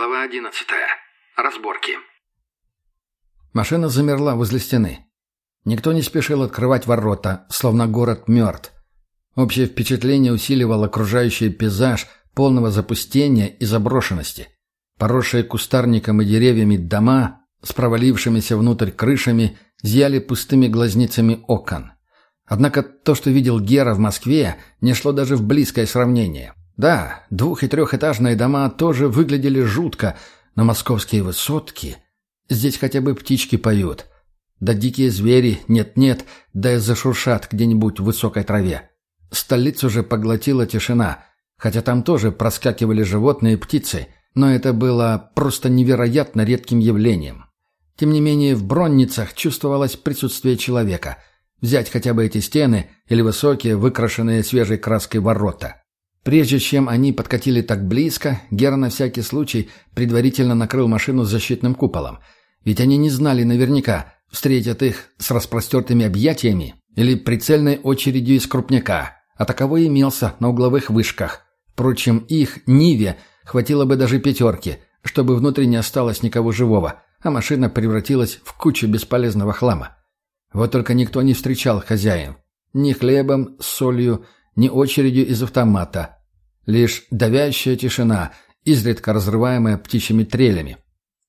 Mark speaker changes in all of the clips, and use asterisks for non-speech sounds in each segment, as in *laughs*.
Speaker 1: Глава одиннадцатая. Разборки.
Speaker 2: Машина замерла возле стены. Никто не спешил открывать ворота, словно город мертв. Общее впечатление усиливал окружающий пейзаж полного запустения и заброшенности. Поросшие кустарником и деревьями дома с провалившимися внутрь крышами зияли пустыми глазницами окон. Однако то, что видел Гера в Москве, не шло даже в близкое сравнение. Да, двух- и трехэтажные дома тоже выглядели жутко, но московские высотки... Здесь хотя бы птички поют. Да дикие звери нет-нет, да и зашуршат где-нибудь в высокой траве. Столицу же поглотила тишина, хотя там тоже проскакивали животные и птицы, но это было просто невероятно редким явлением. Тем не менее, в бронницах чувствовалось присутствие человека. Взять хотя бы эти стены или высокие, выкрашенные свежей краской ворота. Прежде чем они подкатили так близко, Гера на всякий случай предварительно накрыл машину защитным куполом. Ведь они не знали наверняка, встретят их с распростертыми объятиями или прицельной очередью из крупняка, а таковой имелся на угловых вышках. Впрочем, их Ниве хватило бы даже пятерки, чтобы внутри не осталось никого живого, а машина превратилась в кучу бесполезного хлама. Вот только никто не встречал хозяев. Ни хлебом, солью, ни очередью из автомата. Лишь давящая тишина, изредка разрываемая птичьими трелями.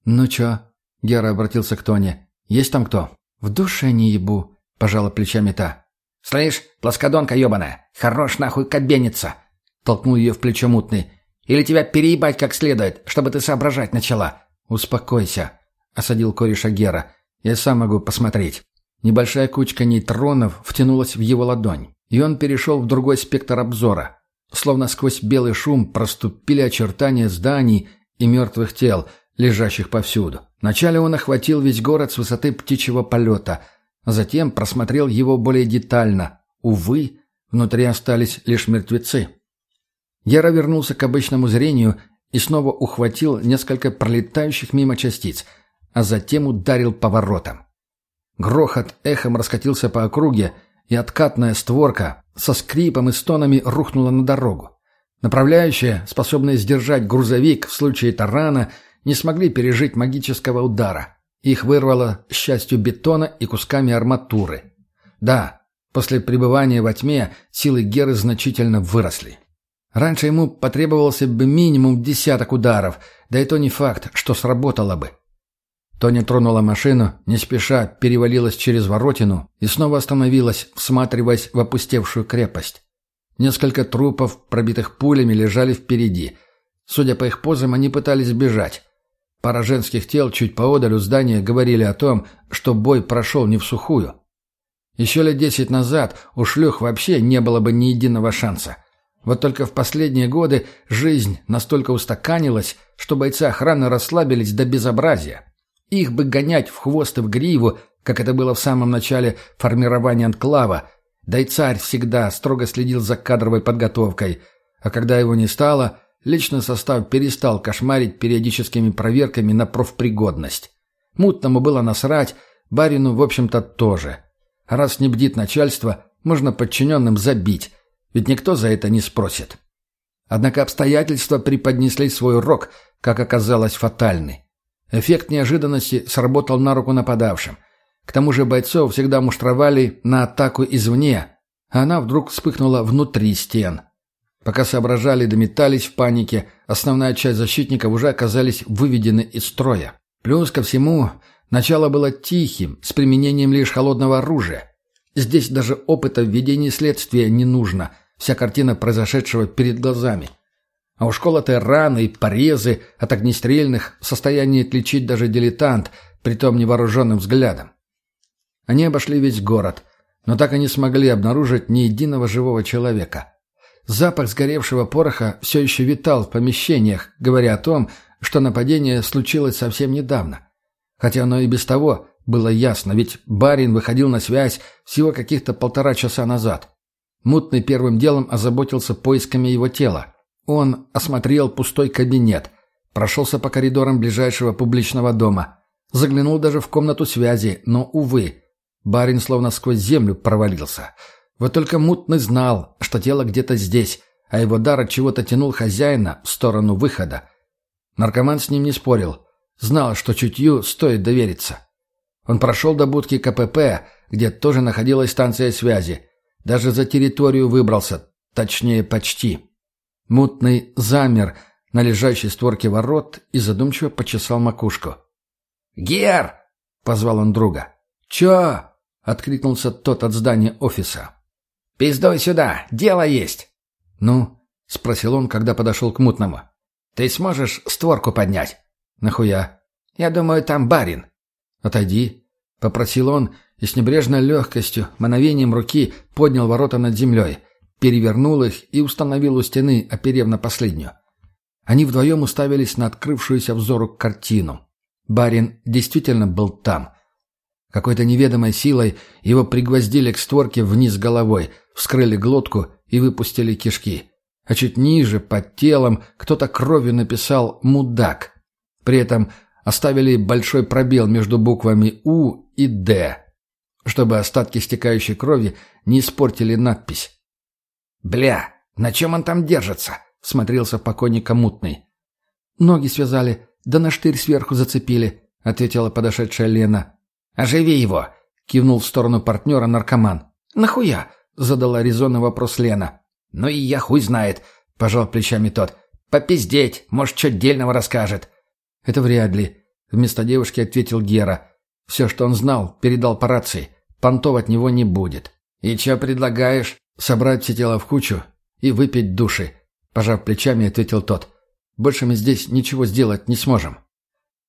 Speaker 2: «Ну чё?» — Гера обратился к Тоне. «Есть там кто?» «В душе не ебу», — пожала плечами та.
Speaker 3: «Слышь, плоскодонка ебаная, хорош нахуй кабениться!» — толкнул ее в плечо мутный. «Или тебя переебать как следует, чтобы ты соображать начала!»
Speaker 2: «Успокойся», — осадил кореша Гера. «Я сам могу посмотреть». Небольшая кучка нейтронов втянулась в его ладонь, и он перешел в другой спектр обзора. Словно сквозь белый шум проступили очертания зданий и мертвых тел, лежащих повсюду. Вначале он охватил весь город с высоты птичьего полета, а затем просмотрел его более детально. Увы, внутри остались лишь мертвецы. Гера вернулся к обычному зрению и снова ухватил несколько пролетающих мимо частиц, а затем ударил поворотом. Грохот эхом раскатился по округе, и откатная створка со скрипом и стонами рухнула на дорогу. Направляющие, способные сдержать грузовик в случае тарана, не смогли пережить магического удара. Их вырвало с частью бетона и кусками арматуры. Да, после пребывания во тьме силы Геры значительно выросли. Раньше ему потребовался бы минимум десяток ударов, да и то не факт, что сработало бы. Тоня тронула машину, не спеша перевалилась через воротину и снова остановилась, всматриваясь в опустевшую крепость. Несколько трупов, пробитых пулями, лежали впереди. Судя по их позам, они пытались бежать. Пара женских тел чуть поодаль у здания говорили о том, что бой прошел не в сухую. Еще лет десять назад у шлюх вообще не было бы ни единого шанса. Вот только в последние годы жизнь настолько устаканилась, что бойцы охраны расслабились до безобразия. Их бы гонять в хвост и в гриву, как это было в самом начале формирования анклава, да и царь всегда строго следил за кадровой подготовкой, а когда его не стало, личный состав перестал кошмарить периодическими проверками на профпригодность. Мутному было насрать, барину, в общем-то, тоже. А раз не бдит начальство, можно подчиненным забить, ведь никто за это не спросит. Однако обстоятельства преподнесли свой урок, как оказалось, фатальный. Эффект неожиданности сработал на руку нападавшим. К тому же бойцов всегда муштровали на атаку извне, а она вдруг вспыхнула внутри стен. Пока соображали и дометались в панике, основная часть защитников уже оказались выведены из строя. Плюс ко всему, начало было тихим, с применением лишь холодного оружия. Здесь даже опыта в ведении следствия не нужно, вся картина произошедшего перед глазами – а уж колотые раны и порезы от огнестрельных в состоянии отличить даже дилетант, притом невооруженным взглядом. Они обошли весь город, но так и не смогли обнаружить ни единого живого человека. Запах сгоревшего пороха все еще витал в помещениях, говоря о том, что нападение случилось совсем недавно. Хотя оно и без того было ясно, ведь барин выходил на связь всего каких-то полтора часа назад. Мутный первым делом озаботился поисками его тела. Он осмотрел пустой кабинет, прошелся по коридорам ближайшего публичного дома, заглянул даже в комнату связи, но, увы, барин словно сквозь землю провалился. Вот только мутный знал, что тело где-то здесь, а его дар от чего-то тянул хозяина в сторону выхода. Наркоман с ним не спорил. Знал, что чутью стоит довериться. Он прошел до будки КПП, где тоже находилась станция связи. Даже за территорию выбрался, точнее, почти. Мутный замер на лежащей створке ворот и задумчиво почесал макушку.
Speaker 3: «Гер!» — позвал он друга.
Speaker 2: «Чё?» — откликнулся тот от здания офиса.
Speaker 3: «Пиздой сюда, дело есть!»
Speaker 2: «Ну?» — спросил он, когда подошел к мутному.
Speaker 3: «Ты сможешь створку поднять?»
Speaker 2: «Нахуя?»
Speaker 3: «Я думаю, там барин».
Speaker 2: «Отойди», — попросил он и с небрежной легкостью, мановением руки поднял ворота над землей, перевернул их и установил у стены, оперев на последнюю. Они вдвоем уставились на открывшуюся взору картину. Барин действительно был там. Какой-то неведомой силой его пригвоздили к створке вниз головой, вскрыли глотку и выпустили кишки. А чуть ниже, под телом, кто-то кровью написал «мудак». При этом оставили большой пробел между буквами «У» и «Д», чтобы остатки стекающей крови не испортили надпись.
Speaker 3: «Бля, на чем он там держится?» — смотрелся покойника мутный.
Speaker 2: «Ноги связали, да на штырь сверху зацепили», — ответила подошедшая Лена.
Speaker 3: «Оживи его!» — кивнул в сторону партнера наркоман.
Speaker 2: «Нахуя?» — задала резонный вопрос Лена.
Speaker 3: «Ну и я хуй знает», — пожал плечами тот. «Попиздеть, может, что дельного расскажет».
Speaker 2: «Это вряд ли», — вместо девушки ответил Гера. «Все, что он знал, передал по рации. Понтов от него не будет».
Speaker 3: «И что предлагаешь?»
Speaker 2: «Собрать все тела в кучу и выпить души», — пожав плечами, ответил тот. «Больше мы здесь ничего сделать не сможем».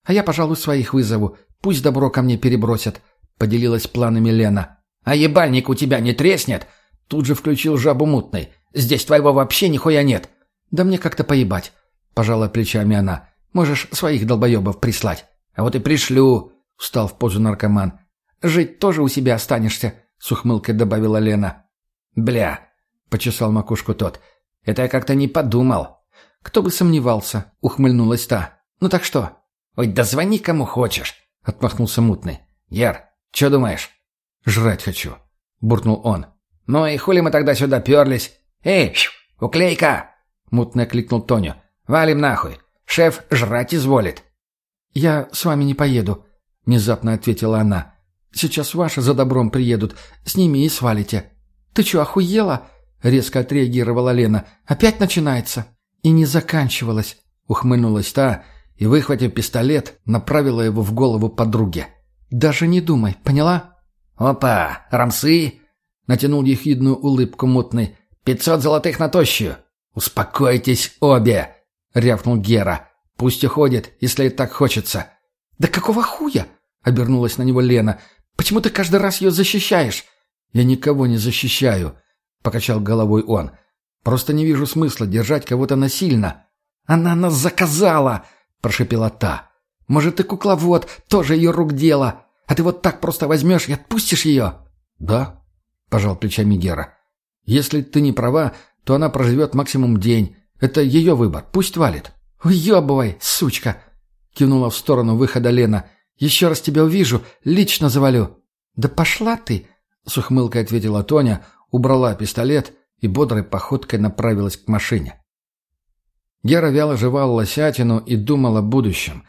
Speaker 2: «А я, пожалуй, своих вызову. Пусть добро ко мне перебросят», — поделилась планами Лена.
Speaker 3: «А ебальник у тебя не треснет?» Тут же включил жабу мутной. «Здесь твоего вообще нихуя нет».
Speaker 2: «Да мне как-то поебать», — пожала плечами она. «Можешь своих долбоебов прислать».
Speaker 3: «А вот и пришлю», — встал в позу наркоман.
Speaker 2: «Жить тоже у себя останешься», — с ухмылкой добавила Лена.
Speaker 3: «Бля», — почесал макушку тот. «Это я как-то не подумал».
Speaker 2: «Кто бы сомневался», — ухмыльнулась та. «Ну так что?»
Speaker 3: «Ой, да звони кому хочешь», — отмахнулся мутный. «Яр, что думаешь?»
Speaker 2: «Жрать хочу», — буркнул он.
Speaker 3: «Ну и хули мы тогда сюда перлись? Эй, уклейка!» Мутно кликнул Тоню. «Валим нахуй. Шеф жрать изволит».
Speaker 2: «Я с вами не поеду», — внезапно ответила она. «Сейчас ваши за добром приедут. С ними и свалите». «Ты что, охуела?» — резко отреагировала Лена. «Опять начинается?» «И не заканчивалась», — ухмыльнулась та и, выхватив пистолет, направила его в голову подруге. «Даже не думай, поняла?»
Speaker 3: «Опа, рамсы!» — натянул ехидную улыбку мутный. «Пятьсот золотых на тощую!» «Успокойтесь обе!» — рявкнул Гера. «Пусть уходит, если так хочется».
Speaker 2: «Да какого хуя?» — обернулась на него Лена. «Почему ты каждый раз ее защищаешь?»
Speaker 3: «Я никого не защищаю», — покачал головой он. «Просто не вижу смысла держать кого-то насильно».
Speaker 2: «Она нас заказала!» — прошепела та. «Может, ты кукловод, тоже ее рук дело. А ты вот так просто возьмешь и отпустишь ее?»
Speaker 3: «Да», — пожал плечами Гера. «Если ты не права, то она проживет максимум день. Это ее выбор. Пусть валит».
Speaker 2: «Уебывай, сучка!» — кивнула в сторону выхода Лена. «Еще раз тебя увижу, лично завалю». «Да пошла ты!» — с ухмылкой ответила Тоня, убрала пистолет и бодрой походкой направилась к машине. Гера вяло жевал лосятину и думал о будущем.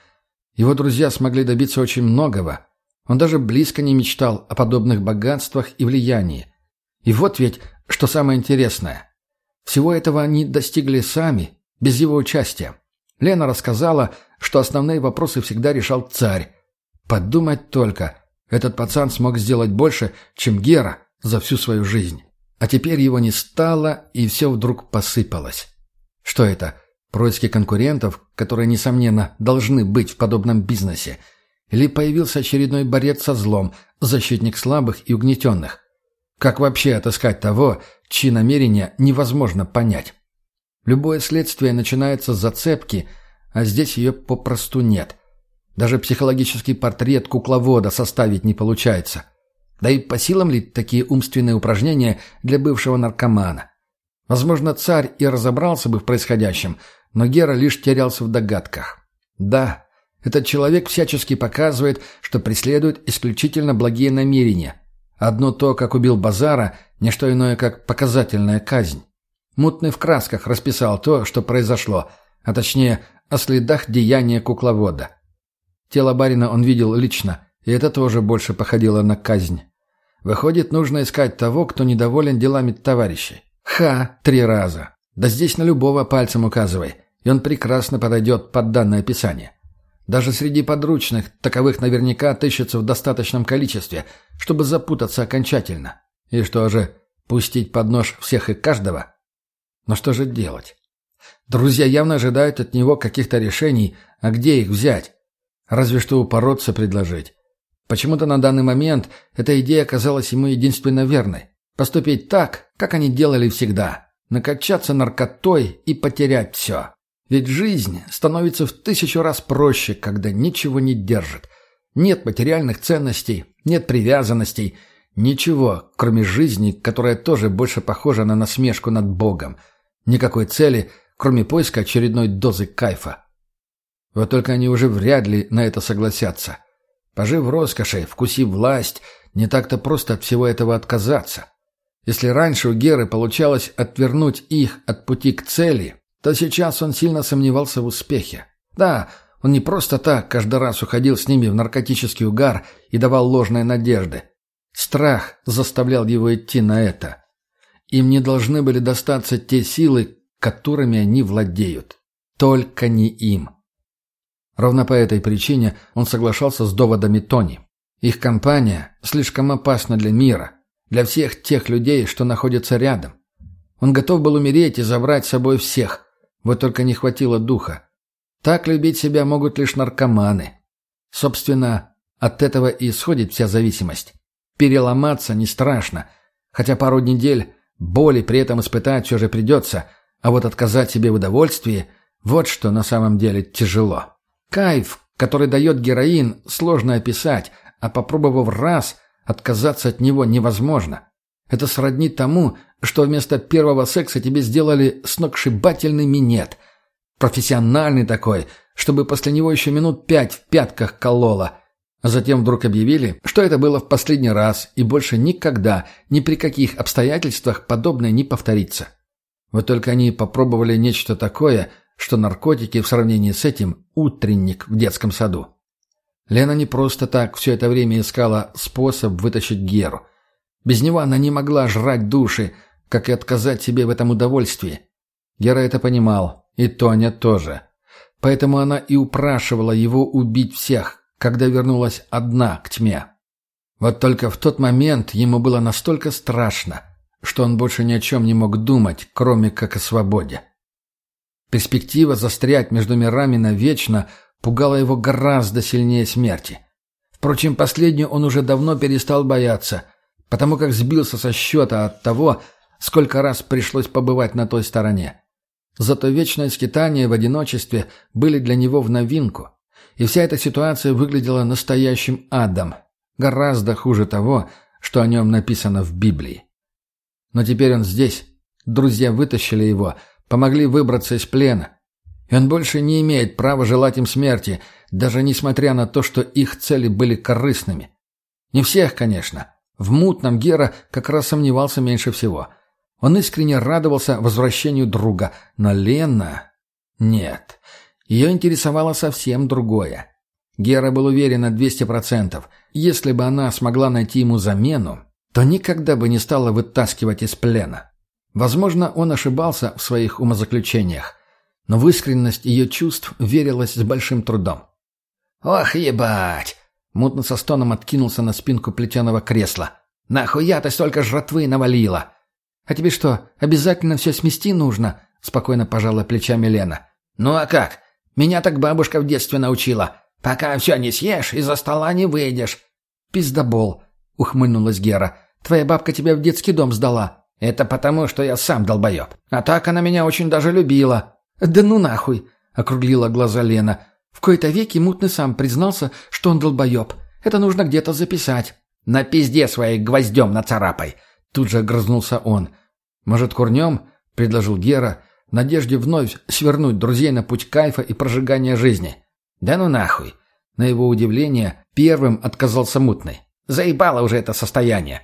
Speaker 2: Его друзья смогли добиться очень многого. Он даже близко не мечтал о подобных богатствах и влиянии. И вот ведь, что самое интересное. Всего этого они достигли сами, без его участия. Лена рассказала, что основные вопросы всегда решал царь. Подумать только, этот пацан смог сделать больше, чем Гера за всю свою жизнь. А теперь его не стало, и все вдруг посыпалось. Что это? Происки конкурентов, которые, несомненно, должны быть в подобном бизнесе – или появился очередной борец со злом, защитник слабых и угнетенных? Как вообще отыскать того, чьи намерения невозможно понять? Любое следствие начинается с зацепки, а здесь ее попросту нет. Даже психологический портрет кукловода составить не получается. Да и по силам ли такие умственные упражнения для бывшего наркомана? Возможно, царь и разобрался бы в происходящем, но Гера лишь терялся в догадках. Да, этот человек всячески показывает, что преследует исключительно благие намерения. Одно то, как убил Базара, не что иное, как показательная казнь. Мутный в красках расписал то, что произошло, а точнее, о следах деяния кукловода. Тело барина он видел лично, и это тоже больше походило на казнь. Выходит, нужно искать того, кто недоволен делами товарищей. Ха, три раза. Да здесь на любого пальцем указывай, и он прекрасно подойдет под данное описание. Даже среди подручных таковых наверняка отыщется в достаточном количестве, чтобы запутаться окончательно. И что же, пустить под нож всех и каждого? Но что же делать? Друзья явно ожидают от него каких-то решений, а где их взять? Разве что упороться предложить. Почему-то на данный момент эта идея казалась ему единственно верной. Поступить так, как они делали всегда. Накачаться наркотой и потерять все. Ведь жизнь становится в тысячу раз проще, когда ничего не держит. Нет материальных ценностей, нет привязанностей, ничего, кроме жизни, которая тоже больше похожа на насмешку над Богом. Никакой цели, кроме поиска очередной дозы кайфа. Вот только они уже вряд ли на это согласятся. Пожив роскоши, вкусив власть, не так-то просто от всего этого отказаться. Если раньше у Геры получалось отвернуть их от пути к цели, то сейчас он сильно сомневался в успехе. Да, он не просто так каждый раз уходил с ними в наркотический угар и давал ложные надежды. Страх заставлял его идти на это. Им не должны были достаться те силы, которыми они владеют. Только не им. Ровно по этой причине он соглашался с доводами Тони. Их компания слишком опасна для мира, для всех тех людей, что находятся рядом. Он готов был умереть и забрать с собой всех, вот только не хватило духа. Так любить себя могут лишь наркоманы. Собственно, от этого и исходит вся зависимость. Переломаться не страшно, хотя пару недель боли при этом испытать все же придется, а вот отказать себе в удовольствии – вот что на самом деле тяжело. Кайф, который дает героин, сложно описать, а попробовав раз, отказаться от него невозможно. Это сродни тому, что вместо первого секса тебе сделали сногсшибательный минет. Профессиональный такой, чтобы после него еще минут пять в пятках кололо. А затем вдруг объявили, что это было в последний раз и больше никогда, ни при каких обстоятельствах подобное не повторится. Вот только они попробовали нечто такое – что наркотики в сравнении с этим – утренник в детском саду. Лена не просто так все это время искала способ вытащить Геру. Без него она не могла жрать души, как и отказать себе в этом удовольствии. Гера это понимал, и Тоня тоже. Поэтому она и упрашивала его убить всех, когда вернулась одна к тьме. Вот только в тот момент ему было настолько страшно, что он больше ни о чем не мог думать, кроме как о свободе. Перспектива застрять между мирами навечно пугала его гораздо сильнее смерти. Впрочем, последнюю он уже давно перестал бояться, потому как сбился со счета от того, сколько раз пришлось побывать на той стороне. Зато вечное скитание в одиночестве были для него в новинку, и вся эта ситуация выглядела настоящим адом, гораздо хуже того, что о нем написано в Библии. Но теперь он здесь, друзья вытащили его – помогли выбраться из плена. И он больше не имеет права желать им смерти, даже несмотря на то, что их цели были корыстными. Не всех, конечно. В мутном Гера как раз сомневался меньше всего. Он искренне радовался возвращению друга, но Лена... Нет. Ее интересовало совсем другое. Гера был уверен на 200%. Если бы она смогла найти ему замену, то никогда бы не стала вытаскивать из плена. Возможно, он ошибался в своих умозаключениях, но в искренность ее чувств верилось с большим трудом. «Ох, ебать!» Мутно со стоном откинулся на спинку плетеного кресла. «Нахуя ты столько жратвы навалила?» «А тебе что, обязательно все смести нужно?» Спокойно пожала плечами Лена. «Ну а как? Меня так бабушка в детстве научила. Пока все не съешь, из-за стола не выйдешь». «Пиздобол», — ухмыльнулась Гера. «Твоя бабка тебя в детский дом сдала. Это потому, что я сам долбоеб. А так она меня очень даже любила. Да ну нахуй, округлила глаза Лена. В кои-то веки мутный сам признался, что он долбоеб. Это нужно где-то записать. На пизде своей гвоздем нацарапай. Тут же огрызнулся он. Может, курнем? Предложил Гера, в надежде вновь свернуть друзей на путь кайфа и прожигания жизни. Да ну нахуй. На его удивление, первым отказался мутный. Заебало уже это состояние.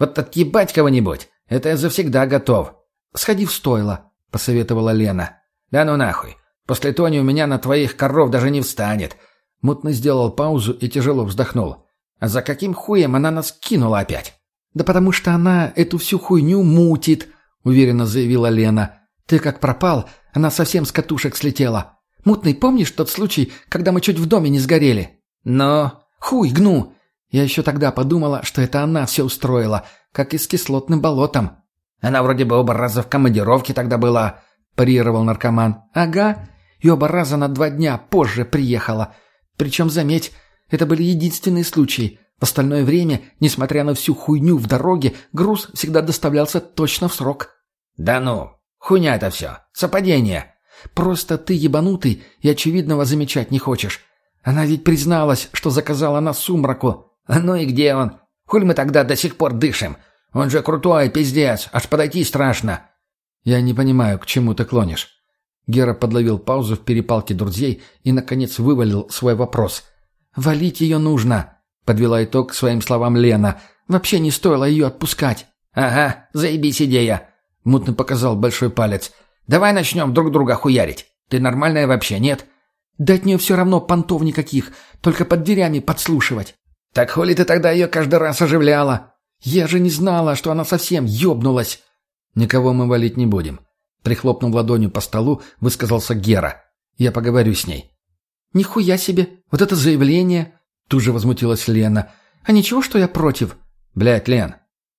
Speaker 2: Вот отъебать кого-нибудь. Это я завсегда готов. Сходи в стойло, посоветовала Лена. Да ну нахуй.
Speaker 3: После Тони у меня на твоих коров даже не встанет». Мутный сделал паузу и тяжело вздохнул. «А за каким хуем она нас кинула опять?» «Да потому что она эту всю хуйню мутит», — уверенно заявила Лена. «Ты как пропал, она совсем с катушек слетела. Мутный, помнишь тот случай, когда мы чуть в доме не сгорели?» «Но...» «Хуй, гну!» Я еще тогда подумала, что это она все устроила, как и с кислотным болотом. «Она вроде бы оба раза в командировке тогда была», — парировал наркоман. «Ага, и оба раза на два дня позже приехала. Причем, заметь, это были единственные случаи. В остальное время, несмотря на всю хуйню в дороге, груз всегда доставлялся точно в срок.
Speaker 4: «Да ну, хуйня это все, совпадение».
Speaker 3: «Просто ты ебанутый и очевидного замечать не хочешь. Она ведь призналась, что заказала на сумраку.
Speaker 4: А ну и где он? Хуль мы тогда до сих пор дышим? Он же крутой, пиздец, аж подойти страшно».
Speaker 2: «Я не понимаю, к чему ты клонишь». Гера подловил паузу в перепалке друзей и, наконец, вывалил свой вопрос.
Speaker 3: «Валить ее нужно», Подвела итог своим словам Лена. «Вообще не стоило ее отпускать».
Speaker 4: «Ага, заебись идея», — мутно показал большой палец. «Давай начнем друг друга хуярить. Ты нормальная вообще, нет?»
Speaker 3: «Да от нее все равно понтов никаких, только под дверями подслушивать».
Speaker 4: «Так хули ты тогда ее каждый раз оживляла?»
Speaker 3: «Я же не знала, что она совсем ёбнулась».
Speaker 2: «Никого мы валить не будем», — прихлопнув ладонью по столу, высказался Гера. «Я поговорю с ней».
Speaker 3: «Нихуя себе! Вот это заявление!» Тут же возмутилась Лена. «А ничего, что я против?»
Speaker 2: «Блядь, Лен,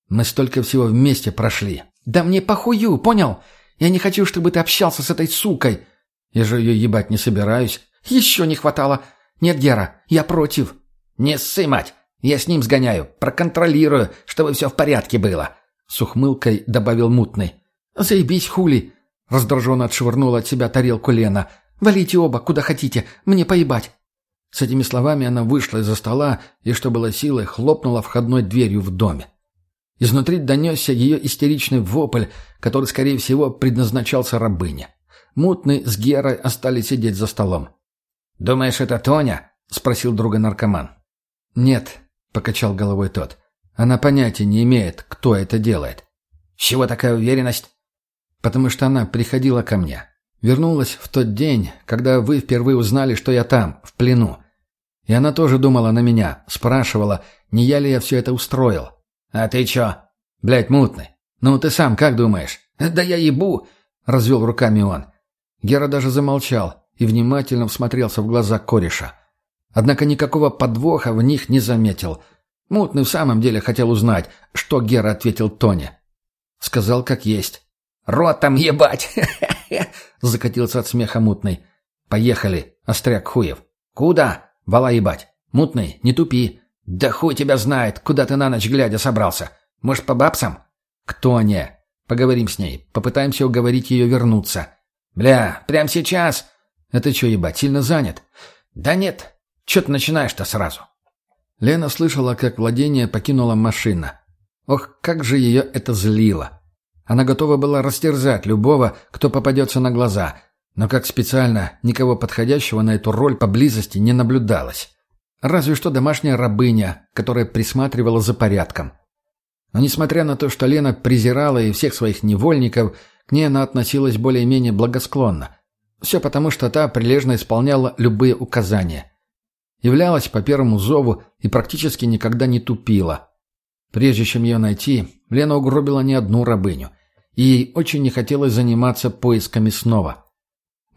Speaker 2: мы столько всего вместе прошли».
Speaker 3: «Да мне похую, понял? Я не хочу, чтобы ты общался с этой сукой».
Speaker 2: «Я же ее ебать не собираюсь».
Speaker 3: «Еще не хватало. Нет, Гера, я против».
Speaker 4: «Не ссы, мать. Я с ним сгоняю, проконтролирую, чтобы все в порядке было».
Speaker 2: С ухмылкой добавил мутный.
Speaker 3: «Заебись, хули!» Раздраженно отшвырнула от себя тарелку Лена. «Валите оба, куда хотите, мне поебать».
Speaker 2: С этими словами она вышла из-за стола и, что было силой, хлопнула входной дверью в доме. Изнутри донесся ее истеричный вопль, который, скорее всего, предназначался рабыне. Мутный с Герой остались сидеть за столом.
Speaker 4: «Думаешь, это Тоня?» — спросил друга наркоман.
Speaker 2: «Нет», — покачал головой тот. «Она понятия не имеет, кто это делает».
Speaker 4: «С чего такая уверенность?»
Speaker 2: «Потому что она приходила ко мне. Вернулась в тот день, когда вы впервые узнали, что я там, в плену. И она тоже думала на меня, спрашивала, не я ли я все это устроил.
Speaker 4: «А ты чё?»
Speaker 2: «Блядь, мутный. Ну ты сам как думаешь?»
Speaker 4: «Да я ебу!»
Speaker 2: — развел руками он. Гера даже замолчал и внимательно всмотрелся в глаза кореша. Однако никакого подвоха в них не заметил. Мутный в самом деле хотел узнать, что Гера ответил Тоне. Сказал как есть.
Speaker 4: «Ротом ебать!» *laughs*
Speaker 2: — закатился от смеха мутный. «Поехали, остряк хуев».
Speaker 4: «Куда?»
Speaker 2: «Вала ебать. Мутный, не тупи».
Speaker 4: «Да хуй тебя знает, куда ты на ночь глядя собрался. Может, по бабсам?»
Speaker 2: «Кто не? Поговорим с ней. Попытаемся уговорить ее вернуться».
Speaker 4: «Бля, прямо сейчас?»
Speaker 2: «Это что, ебать, сильно занят?»
Speaker 4: «Да нет. Че ты начинаешь-то сразу?»
Speaker 2: Лена слышала, как владение покинула машина. Ох, как же ее это злило. Она готова была растерзать любого, кто попадется на глаза, но как специально никого подходящего на эту роль поблизости не наблюдалось. Разве что домашняя рабыня, которая присматривала за порядком. Но несмотря на то, что Лена презирала и всех своих невольников, к ней она относилась более-менее благосклонно. Все потому, что та прилежно исполняла любые указания. Являлась по первому зову и практически никогда не тупила. Прежде чем ее найти, Лена угробила не одну рабыню и ей очень не хотелось заниматься поисками снова.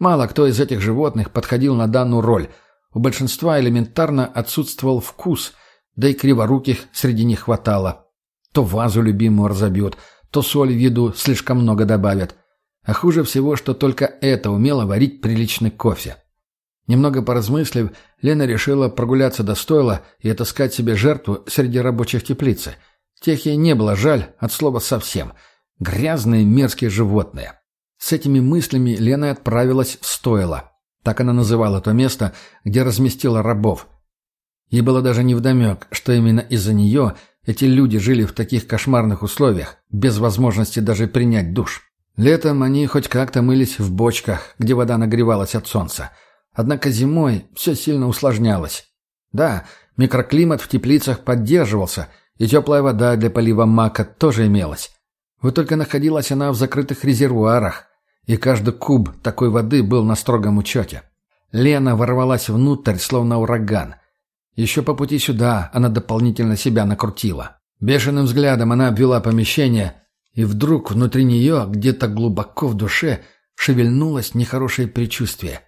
Speaker 2: Мало кто из этих животных подходил на данную роль. У большинства элементарно отсутствовал вкус, да и криворуких среди них хватало. То вазу любимую разобьют, то соль в еду слишком много добавят. А хуже всего, что только это умело варить приличный кофе. Немного поразмыслив, Лена решила прогуляться до стойла и отыскать себе жертву среди рабочих теплицы. Тех ей не было жаль, от слова совсем – Грязные мерзкие животные. С этими мыслями Лена отправилась в стойло. Так она называла то место, где разместила рабов. Ей было даже невдомек, что именно из-за нее эти люди жили в таких кошмарных условиях, без возможности даже принять душ. Летом они хоть как-то мылись в бочках, где вода нагревалась от солнца. Однако зимой все сильно усложнялось. Да, микроклимат в теплицах поддерживался, и теплая вода для полива мака тоже имелась. Вот только находилась она в закрытых резервуарах. и каждый куб такой воды был на строгом учете. Лена ворвалась внутрь, словно ураган. Еще по пути сюда она дополнительно себя накрутила. Бешеным взглядом она обвела помещение, и вдруг внутри нее, где-то глубоко в душе, шевельнулось нехорошее предчувствие.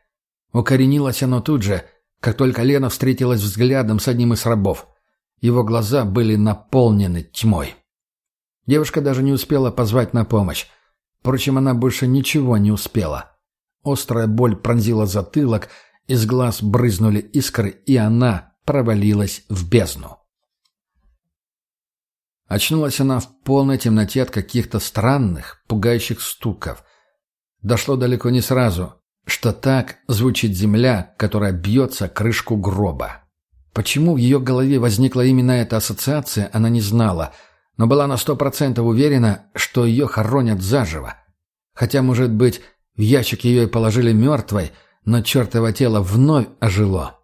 Speaker 2: Укоренилось оно тут же, как только Лена встретилась взглядом с одним из рабов. Его глаза были наполнены тьмой. Девушка даже не успела позвать на помощь. Впрочем, она больше ничего не успела. Острая боль пронзила затылок, из глаз брызнули искры, и она провалилась в бездну. Очнулась она в полной темноте от каких-то странных, пугающих стуков. Дошло далеко не сразу, что так звучит земля, которая бьется крышку гроба. Почему в ее голове возникла именно эта ассоциация, она не знала, но была на сто процентов уверена, что ее хоронят заживо. Хотя, может быть, в ящик ее и положили мертвой, но чертово тело вновь ожило.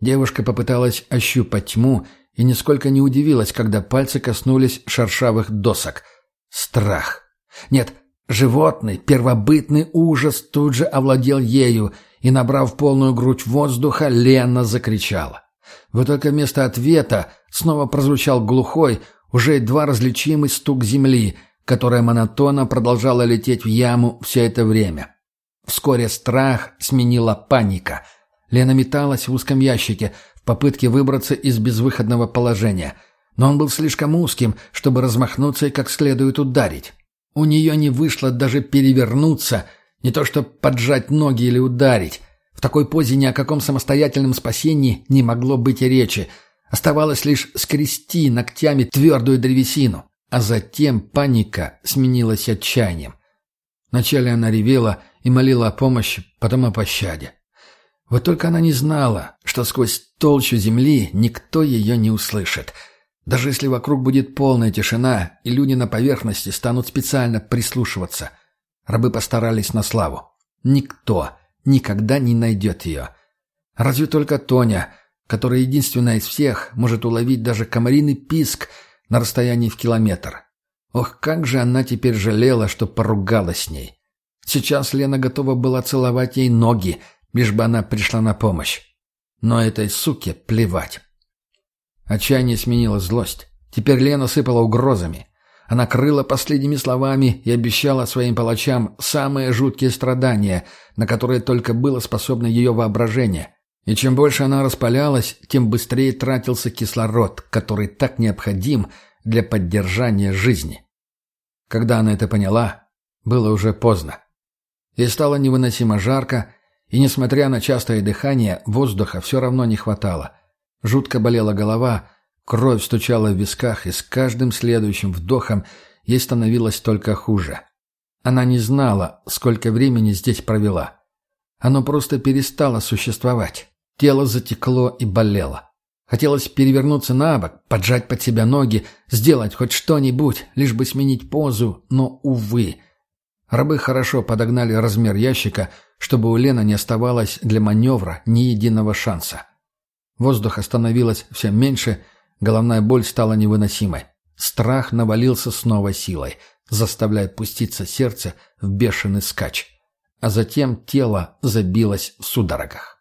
Speaker 2: Девушка попыталась ощупать тьму и нисколько не удивилась, когда пальцы коснулись шершавых досок. Страх. Нет, животный, первобытный ужас тут же овладел ею, и, набрав полную грудь воздуха, Лена закричала. Вот только вместо ответа снова прозвучал глухой, уже едва различимый стук земли, которая монотонно продолжала лететь в яму все это время. Вскоре страх сменила паника. Лена металась в узком ящике в попытке выбраться из безвыходного положения. Но он был слишком узким, чтобы размахнуться и как следует ударить. У нее не вышло даже перевернуться, не то что поджать ноги или ударить. В такой позе ни о каком самостоятельном спасении не могло быть и речи. Оставалось лишь скрести ногтями твердую древесину. А затем паника сменилась отчаянием. Вначале она ревела и молила о помощи, потом о пощаде. Вот только она не знала, что сквозь толщу земли никто ее не услышит. Даже если вокруг будет полная тишина, и люди на поверхности станут специально прислушиваться. Рабы постарались на славу. Никто никогда не найдет ее. Разве только Тоня, которая единственная из всех может уловить даже комариный писк на расстоянии в километр. Ох, как же она теперь жалела, что поругалась с ней. Сейчас Лена готова была целовать ей ноги, лишь бы она пришла на помощь. Но этой суке плевать. Отчаяние сменило злость. Теперь Лена сыпала угрозами. Она крыла последними словами и обещала своим палачам самые жуткие страдания, на которые только было способно ее воображение. И чем больше она распалялась, тем быстрее тратился кислород, который так необходим для поддержания жизни. Когда она это поняла, было уже поздно. Ей стало невыносимо жарко, и, несмотря на частое дыхание, воздуха все равно не хватало. Жутко болела голова, кровь стучала в висках, и с каждым следующим вдохом ей становилось только хуже. Она не знала, сколько времени здесь провела. Оно просто перестало существовать. Тело затекло и болело. Хотелось перевернуться на бок, поджать под себя ноги, сделать хоть что-нибудь, лишь бы сменить позу, но, увы. Рабы хорошо подогнали размер ящика, чтобы у Лены не оставалось для маневра ни единого шанса. Воздуха становилось все меньше, головная боль стала невыносимой. Страх навалился с новой силой, заставляя пуститься сердце в бешеный скач. А затем тело забилось в судорогах.